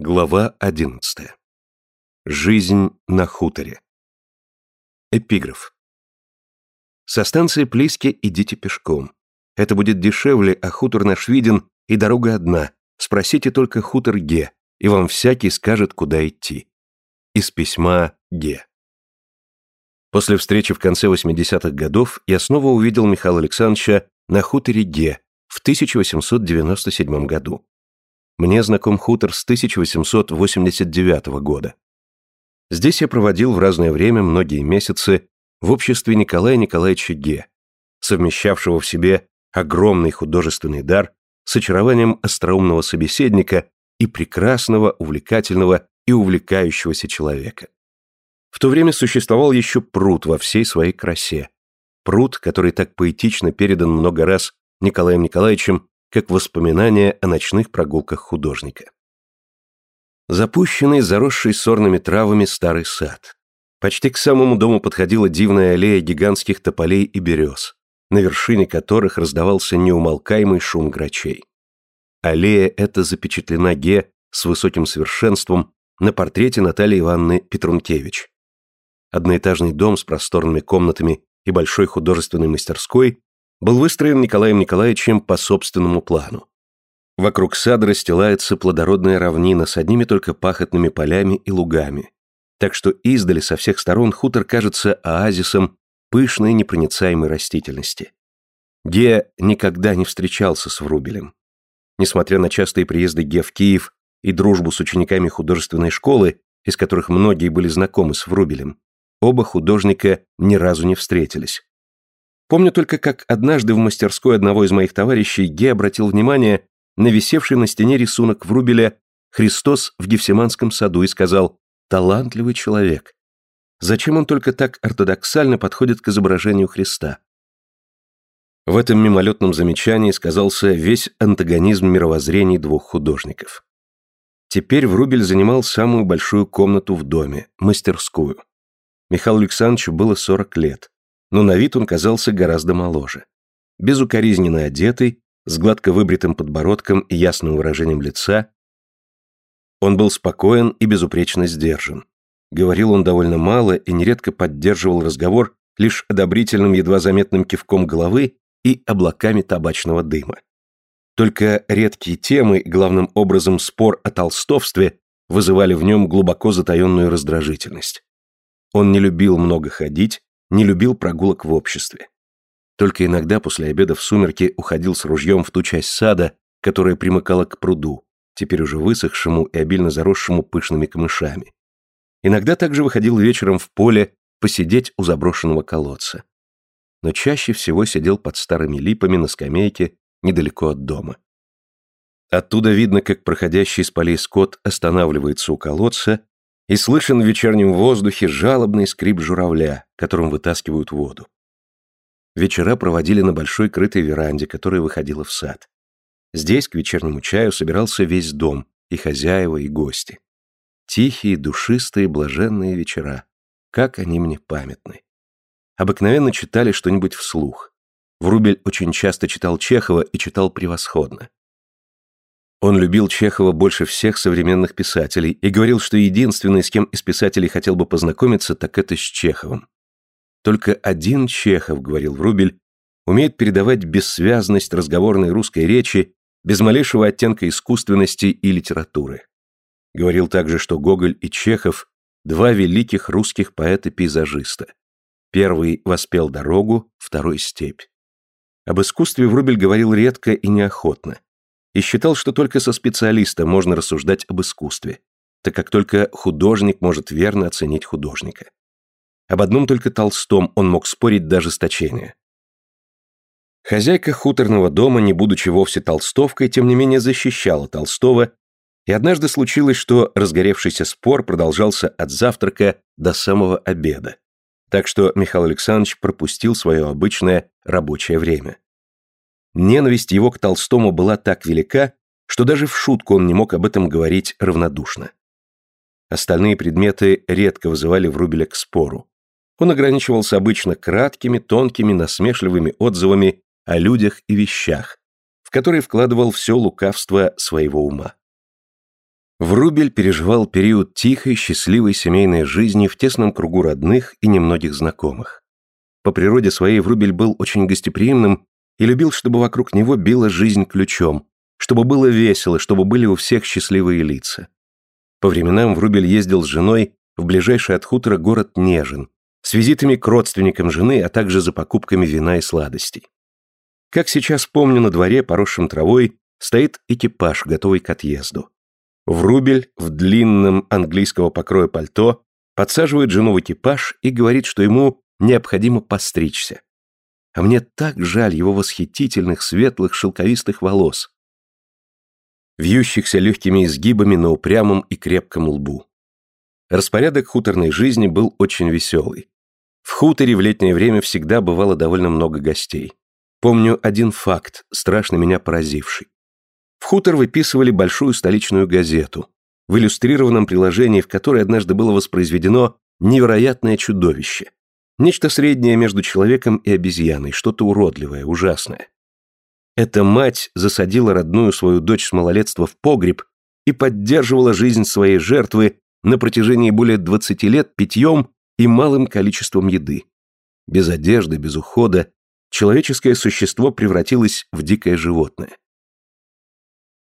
Глава 11. Жизнь на хуторе. Эпиграф. Со станции Плиски идите пешком. Это будет дешевле, а хутор наш виден, и дорога одна. Спросите только хутор Ге, и вам всякий скажет, куда идти. Из письма Ге. После встречи в конце 80-х годов я снова увидел Михаила Александровича на хуторе Ге в 1897 году. Мне знаком хутор с 1889 года. Здесь я проводил в разное время многие месяцы в обществе Николая Николаевича Ге, совмещавшего в себе огромный художественный дар с очарованием остроумного собеседника и прекрасного, увлекательного и увлекающегося человека. В то время существовал еще пруд во всей своей красе. Пруд, который так поэтично передан много раз Николаем Николаевичем как воспоминание о ночных прогулках художника. Запущенный, заросший сорными травами старый сад. Почти к самому дому подходила дивная аллея гигантских тополей и берез, на вершине которых раздавался неумолкаемый шум грачей. Аллея эта запечатлена Ге с высоким совершенством на портрете Натальи Ивановны Петрункевич. Одноэтажный дом с просторными комнатами и большой художественной мастерской был выстроен Николаем Николаевичем по собственному плану. Вокруг сада расстилается плодородная равнина с одними только пахотными полями и лугами, так что издали со всех сторон хутор кажется оазисом пышной непроницаемой растительности. Ге никогда не встречался с Врубелем. Несмотря на частые приезды Ге в Киев и дружбу с учениками художественной школы, из которых многие были знакомы с Врубелем, оба художника ни разу не встретились. Помню только, как однажды в мастерской одного из моих товарищей Ге обратил внимание на висевший на стене рисунок Врубеля «Христос в Гефсиманском саду» и сказал «талантливый человек». Зачем он только так ортодоксально подходит к изображению Христа? В этом мимолетном замечании сказался весь антагонизм мировоззрений двух художников. Теперь Врубель занимал самую большую комнату в доме, мастерскую. Михаилу Александровичу было 40 лет но на вид он казался гораздо моложе. Безукоризненно одетый, с гладко выбритым подбородком и ясным выражением лица, он был спокоен и безупречно сдержан. Говорил он довольно мало и нередко поддерживал разговор лишь одобрительным едва заметным кивком головы и облаками табачного дыма. Только редкие темы, главным образом спор о толстовстве, вызывали в нем глубоко затаенную раздражительность. Он не любил много ходить, не любил прогулок в обществе. Только иногда после обеда в сумерки уходил с ружьем в ту часть сада, которая примыкала к пруду, теперь уже высохшему и обильно заросшему пышными камышами. Иногда также выходил вечером в поле посидеть у заброшенного колодца. Но чаще всего сидел под старыми липами на скамейке недалеко от дома. Оттуда видно, как проходящий с полей скот останавливается у колодца и слышен в вечернем воздухе жалобный скрип журавля, которым вытаскивают воду. Вечера проводили на большой крытой веранде, которая выходила в сад. Здесь к вечернему чаю собирался весь дом, и хозяева, и гости. Тихие, душистые, блаженные вечера. Как они мне памятны. Обыкновенно читали что-нибудь вслух. Врубель очень часто читал Чехова и читал превосходно. Он любил Чехова больше всех современных писателей и говорил, что единственный, с кем из писателей хотел бы познакомиться, так это с Чеховым. Только один Чехов, говорил Врубель, умеет передавать бессвязность разговорной русской речи без малейшего оттенка искусственности и литературы. Говорил также, что Гоголь и Чехов – два великих русских поэта-пейзажиста. Первый воспел дорогу, второй – степь. Об искусстве Врубель говорил редко и неохотно и считал, что только со специалистом можно рассуждать об искусстве, так как только художник может верно оценить художника. Об одном только Толстом он мог спорить до ожесточения. Хозяйка хуторного дома, не будучи вовсе толстовкой, тем не менее защищала Толстого, и однажды случилось, что разгоревшийся спор продолжался от завтрака до самого обеда, так что Михаил Александрович пропустил свое обычное рабочее время. Ненависть его к Толстому была так велика, что даже в шутку он не мог об этом говорить равнодушно. Остальные предметы редко вызывали Врубеля к спору. Он ограничивался обычно краткими, тонкими, насмешливыми отзывами о людях и вещах, в которые вкладывал все лукавство своего ума. Врубель переживал период тихой, счастливой семейной жизни в тесном кругу родных и немногих знакомых. По природе своей Врубель был очень гостеприимным и любил, чтобы вокруг него била жизнь ключом, чтобы было весело, чтобы были у всех счастливые лица. По временам Врубель ездил с женой в ближайший от хутора город Нежин, с визитами к родственникам жены, а также за покупками вина и сладостей. Как сейчас помню, на дворе, поросшем травой, стоит экипаж, готовый к отъезду. Врубель в длинном английского покроя пальто подсаживает жену в экипаж и говорит, что ему необходимо постричься. А мне так жаль его восхитительных светлых шелковистых волос, вьющихся легкими изгибами на упрямом и крепком лбу. Распорядок хуторной жизни был очень веселый. В хуторе в летнее время всегда бывало довольно много гостей. Помню один факт, страшно меня поразивший. В хутор выписывали большую столичную газету, в иллюстрированном приложении, в которой однажды было воспроизведено невероятное чудовище. Нечто среднее между человеком и обезьяной, что-то уродливое, ужасное. Эта мать засадила родную свою дочь с малолетства в погреб и поддерживала жизнь своей жертвы на протяжении более 20 лет питьем и малым количеством еды. Без одежды, без ухода, человеческое существо превратилось в дикое животное.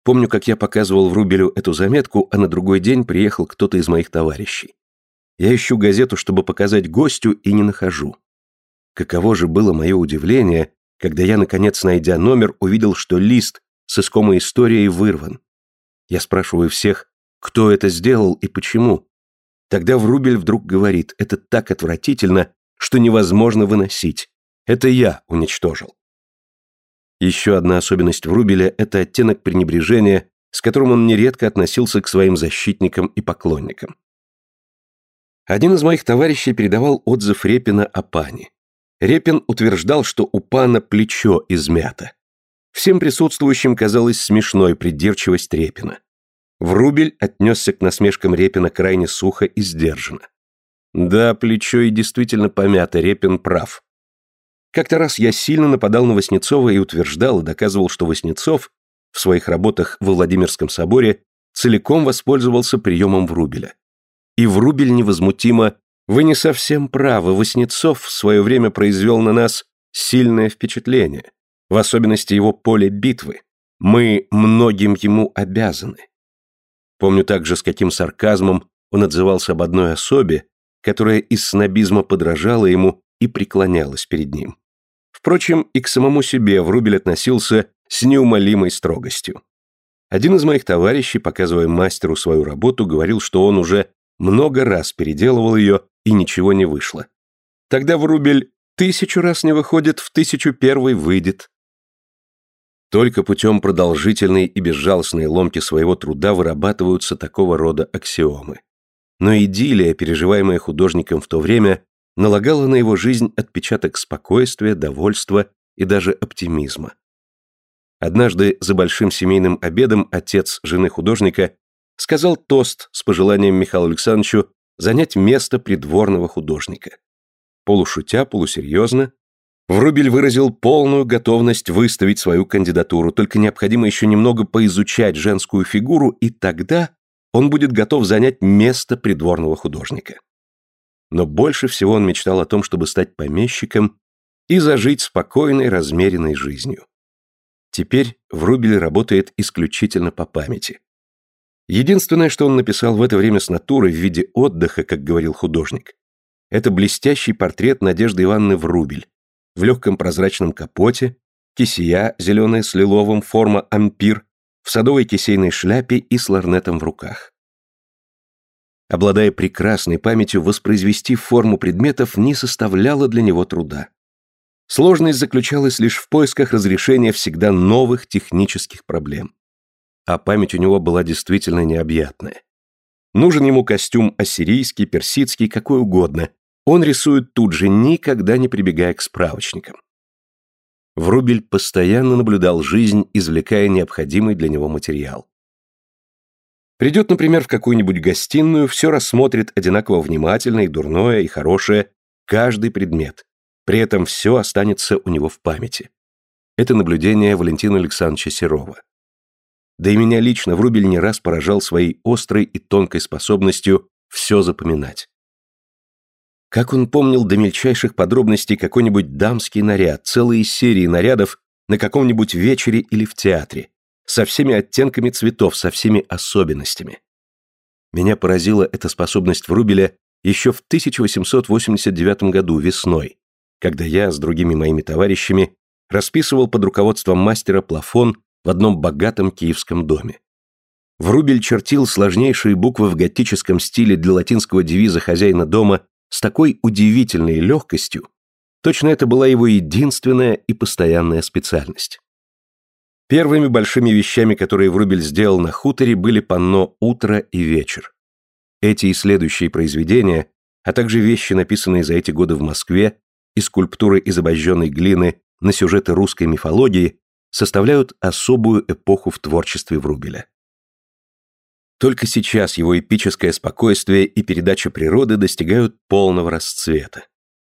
Помню, как я показывал Врубелю эту заметку, а на другой день приехал кто-то из моих товарищей. Я ищу газету, чтобы показать гостю, и не нахожу. Каково же было мое удивление, когда я, наконец, найдя номер, увидел, что лист с искомой историей вырван. Я спрашиваю всех, кто это сделал и почему. Тогда Врубель вдруг говорит, это так отвратительно, что невозможно выносить. Это я уничтожил. Еще одна особенность Врубеля – это оттенок пренебрежения, с которым он нередко относился к своим защитникам и поклонникам. Один из моих товарищей передавал отзыв Репина о пане. Репин утверждал, что у пана плечо измято. Всем присутствующим казалась смешной придирчивость Репина. Врубель отнесся к насмешкам Репина крайне сухо и сдержанно. Да, плечо и действительно помято, Репин прав. Как-то раз я сильно нападал на Васнецова и утверждал и доказывал, что Васнецов в своих работах во Владимирском соборе целиком воспользовался приемом Врубеля. И Врубель невозмутимо «Вы не совсем правы, Васнецов в свое время произвел на нас сильное впечатление, в особенности его поле битвы. Мы многим ему обязаны». Помню также, с каким сарказмом он отзывался об одной особе, которая из снобизма подражала ему и преклонялась перед ним. Впрочем, и к самому себе Врубель относился с неумолимой строгостью. Один из моих товарищей, показывая мастеру свою работу, говорил, что он уже много раз переделывал ее и ничего не вышло. Тогда Врубель тысячу раз не выходит, в тысячу первый выйдет. Только путем продолжительной и безжалостной ломки своего труда вырабатываются такого рода аксиомы. Но идиллия, переживаемая художником в то время, налагала на его жизнь отпечаток спокойствия, довольства и даже оптимизма. Однажды за большим семейным обедом отец жены художника сказал тост с пожеланием Михаилу Александровичу занять место придворного художника. Полушутя, полусерьезно, Врубель выразил полную готовность выставить свою кандидатуру, только необходимо еще немного поизучать женскую фигуру, и тогда он будет готов занять место придворного художника. Но больше всего он мечтал о том, чтобы стать помещиком и зажить спокойной, размеренной жизнью. Теперь Врубель работает исключительно по памяти. Единственное, что он написал в это время с натуры в виде отдыха, как говорил художник, это блестящий портрет Надежды Ивановны Врубель, в легком прозрачном капоте, кисия, зеленая с лиловым, форма ампир, в садовой кисейной шляпе и с ларнетом в руках. Обладая прекрасной памятью, воспроизвести форму предметов не составляло для него труда. Сложность заключалась лишь в поисках разрешения всегда новых технических проблем. А память у него была действительно необъятная. Нужен ему костюм ассирийский, персидский, какой угодно, он рисует тут же, никогда не прибегая к справочникам. Врубель постоянно наблюдал жизнь, извлекая необходимый для него материал. Придет, например, в какую-нибудь гостиную, все рассмотрит одинаково внимательно и дурное, и хорошее, каждый предмет. При этом все останется у него в памяти. Это наблюдение Валентина Александровича Серова. Да и меня лично Врубель не раз поражал своей острой и тонкой способностью все запоминать. Как он помнил до мельчайших подробностей какой-нибудь дамский наряд, целые серии нарядов на каком-нибудь вечере или в театре, со всеми оттенками цветов, со всеми особенностями. Меня поразила эта способность Врубеля еще в 1889 году весной, когда я с другими моими товарищами расписывал под руководством мастера плафон в одном богатом киевском доме. Врубель чертил сложнейшие буквы в готическом стиле для латинского девиза хозяина дома с такой удивительной легкостью, точно это была его единственная и постоянная специальность. Первыми большими вещами, которые Врубель сделал на хуторе, были панно «Утро» и «Вечер». Эти и следующие произведения, а также вещи, написанные за эти годы в Москве, и скульптуры из обожженной глины на сюжеты русской мифологии, составляют особую эпоху в творчестве Врубеля. Только сейчас его эпическое спокойствие и передача природы достигают полного расцвета.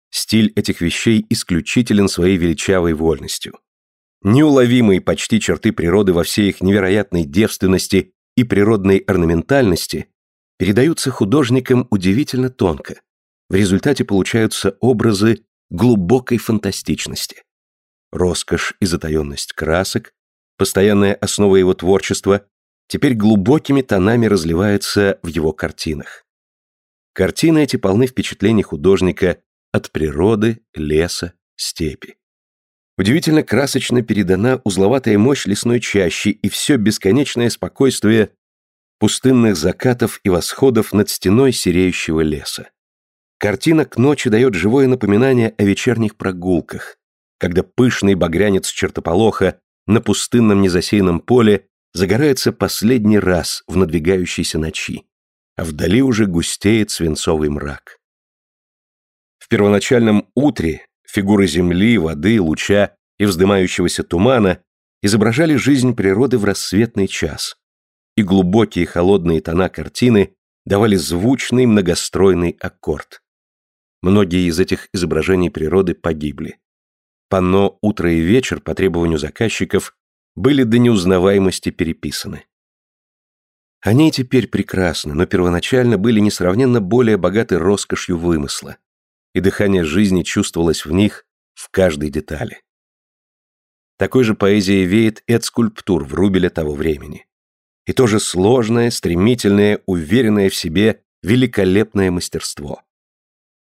Стиль этих вещей исключителен своей величавой вольностью. Неуловимые почти черты природы во всей их невероятной девственности и природной орнаментальности передаются художникам удивительно тонко. В результате получаются образы глубокой фантастичности. Роскошь и затаенность красок, постоянная основа его творчества, теперь глубокими тонами разливается в его картинах. Картины эти полны впечатлений художника от природы, леса, степи. Удивительно красочно передана узловатая мощь лесной чащи и все бесконечное спокойствие пустынных закатов и восходов над стеной сереющего леса. Картина к ночи дает живое напоминание о вечерних прогулках, когда пышный багрянец чертополоха на пустынном незасеянном поле загорается последний раз в надвигающейся ночи, а вдали уже густеет свинцовый мрак. В первоначальном утре фигуры земли, воды, луча и вздымающегося тумана изображали жизнь природы в рассветный час, и глубокие холодные тона картины давали звучный многостройный аккорд. Многие из этих изображений природы погибли. Панно «Утро и вечер» по требованию заказчиков были до неузнаваемости переписаны. Они теперь прекрасны, но первоначально были несравненно более богаты роскошью вымысла, и дыхание жизни чувствовалось в них в каждой детали. Такой же поэзией веет и от скульптур Врубеля того времени. И тоже сложное, стремительное, уверенное в себе, великолепное мастерство.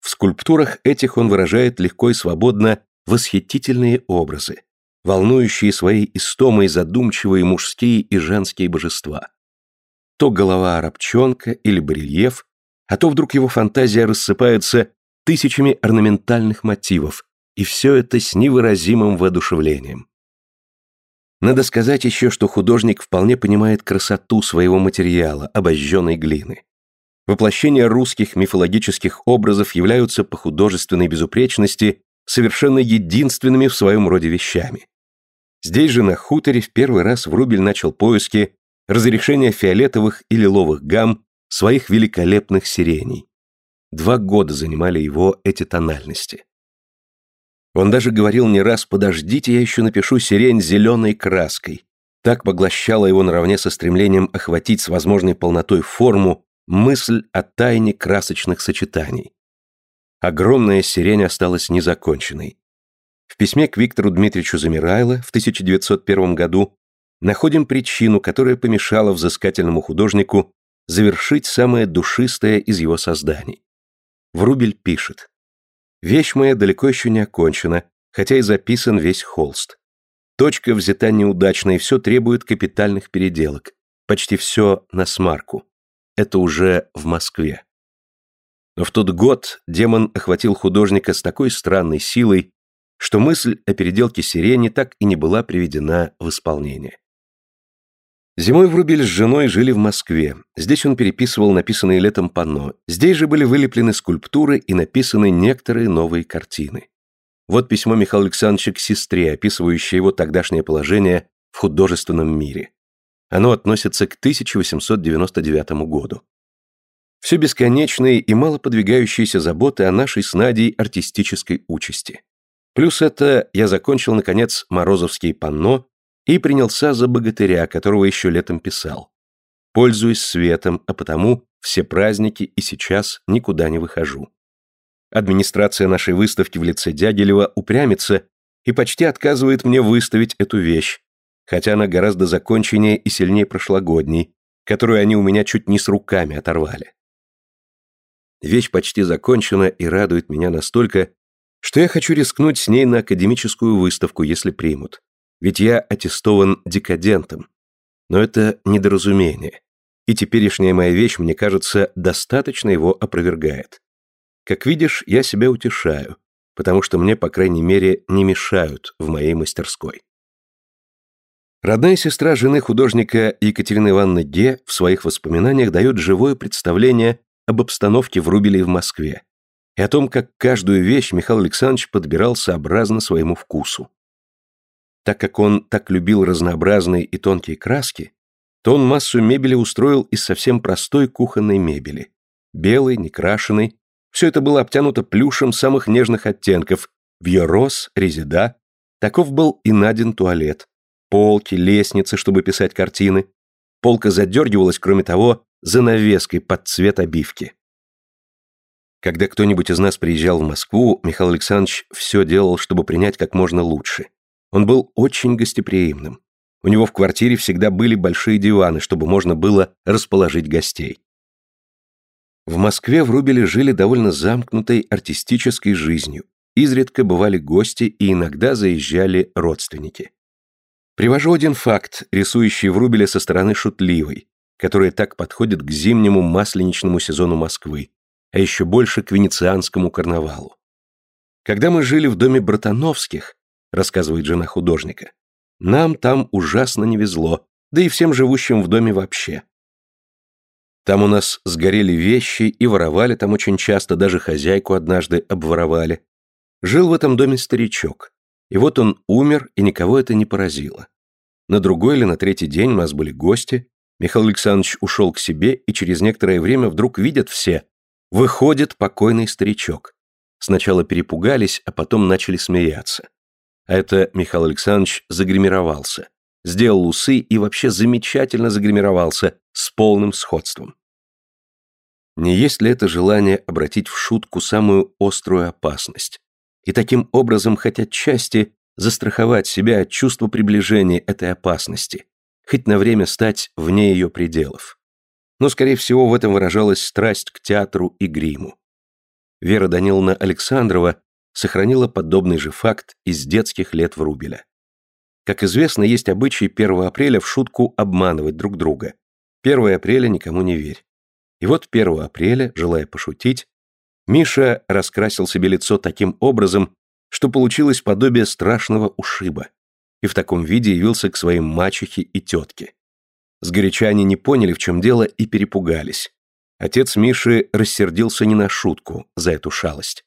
В скульптурах этих он выражает легко и свободно восхитительные образы, волнующие своей истомой задумчивые мужские и женские божества. То голова арабчонка или барельеф, а то вдруг его фантазия рассыпается тысячами орнаментальных мотивов, и все это с невыразимым воодушевлением. Надо сказать еще, что художник вполне понимает красоту своего материала, обожженной глины. Воплощения русских мифологических образов являются по художественной безупречности совершенно единственными в своем роде вещами. Здесь же на хуторе в первый раз Врубель начал поиски разрешения фиолетовых и лиловых гамм своих великолепных сирений. Два года занимали его эти тональности. Он даже говорил не раз «подождите, я еще напишу сирень зеленой краской». Так поглощала его наравне со стремлением охватить с возможной полнотой форму мысль о тайне красочных сочетаний огромная сирень осталась незаконченной. В письме к Виктору Дмитриевичу Замирайло в 1901 году находим причину, которая помешала взыскательному художнику завершить самое душистое из его созданий. Врубель пишет. «Вещь моя далеко еще не окончена, хотя и записан весь холст. Точка взята неудачно, и все требует капитальных переделок. Почти все на смарку. Это уже в Москве. В тот год демон охватил художника с такой странной силой, что мысль о переделке сирени так и не была приведена в исполнение. Зимой Врубель с женой жили в Москве. Здесь он переписывал написанные летом панно. Здесь же были вылеплены скульптуры и написаны некоторые новые картины. Вот письмо Михаила Александровича к сестре, описывающее его тогдашнее положение в художественном мире. Оно относится к 1899 году. Все бесконечные и мало подвигающиеся заботы о нашей с Надей артистической участи. Плюс это я закончил, наконец, Морозовские панно и принялся за богатыря, которого еще летом писал. Пользуюсь светом, а потому все праздники и сейчас никуда не выхожу. Администрация нашей выставки в лице Дягилева упрямится и почти отказывает мне выставить эту вещь, хотя она гораздо законченнее и сильнее прошлогодней, которую они у меня чуть не с руками оторвали. Вещь почти закончена и радует меня настолько, что я хочу рискнуть с ней на академическую выставку, если примут. Ведь я аттестован декадентом. Но это недоразумение. И теперешняя моя вещь, мне кажется, достаточно его опровергает. Как видишь, я себя утешаю, потому что мне, по крайней мере, не мешают в моей мастерской. Родная сестра жены художника Екатерины Ивановны Ге в своих воспоминаниях дает живое представление об обстановке в Рубеле и в Москве, и о том, как каждую вещь Михаил Александрович подбирал сообразно своему вкусу. Так как он так любил разнообразные и тонкие краски, то он массу мебели устроил из совсем простой кухонной мебели. Белой, некрашенной. Все это было обтянуто плюшем самых нежных оттенков. Вьерос, резида. Таков был и Надин туалет. Полки, лестницы, чтобы писать картины. Полка задергивалась, кроме того, занавеской под цвет обивки. Когда кто-нибудь из нас приезжал в Москву, Михаил Александрович все делал, чтобы принять как можно лучше. Он был очень гостеприимным. У него в квартире всегда были большие диваны, чтобы можно было расположить гостей. В Москве в Рубеле жили довольно замкнутой артистической жизнью. Изредка бывали гости и иногда заезжали родственники. Привожу один факт, рисующий в Рубеле со стороны шутливой, которая так подходит к зимнему масленичному сезону Москвы, а еще больше к венецианскому карнавалу. Когда мы жили в доме Братановских, рассказывает жена художника, нам там ужасно не везло, да и всем живущим в доме вообще. Там у нас сгорели вещи и воровали там очень часто, даже хозяйку однажды обворовали. Жил в этом доме старичок. И вот он умер, и никого это не поразило. На другой или на третий день у нас были гости, Михаил Александрович ушел к себе, и через некоторое время вдруг видят все. Выходит покойный старичок. Сначала перепугались, а потом начали смеяться. А это Михаил Александрович загримировался. Сделал усы и вообще замечательно загримировался, с полным сходством. Не есть ли это желание обратить в шутку самую острую опасность? И таким образом хоть отчасти застраховать себя от чувства приближения этой опасности, хоть на время стать вне ее пределов. Но, скорее всего, в этом выражалась страсть к театру и гриму. Вера Даниловна Александрова сохранила подобный же факт из детских лет Врубеля. Как известно, есть обычай 1 апреля в шутку обманывать друг друга. 1 апреля никому не верь. И вот 1 апреля, желая пошутить, Миша раскрасил себе лицо таким образом, что получилось подобие страшного ушиба и в таком виде явился к своим мачехе и тетке. Сгоряча они не поняли, в чем дело, и перепугались. Отец Миши рассердился не на шутку за эту шалость.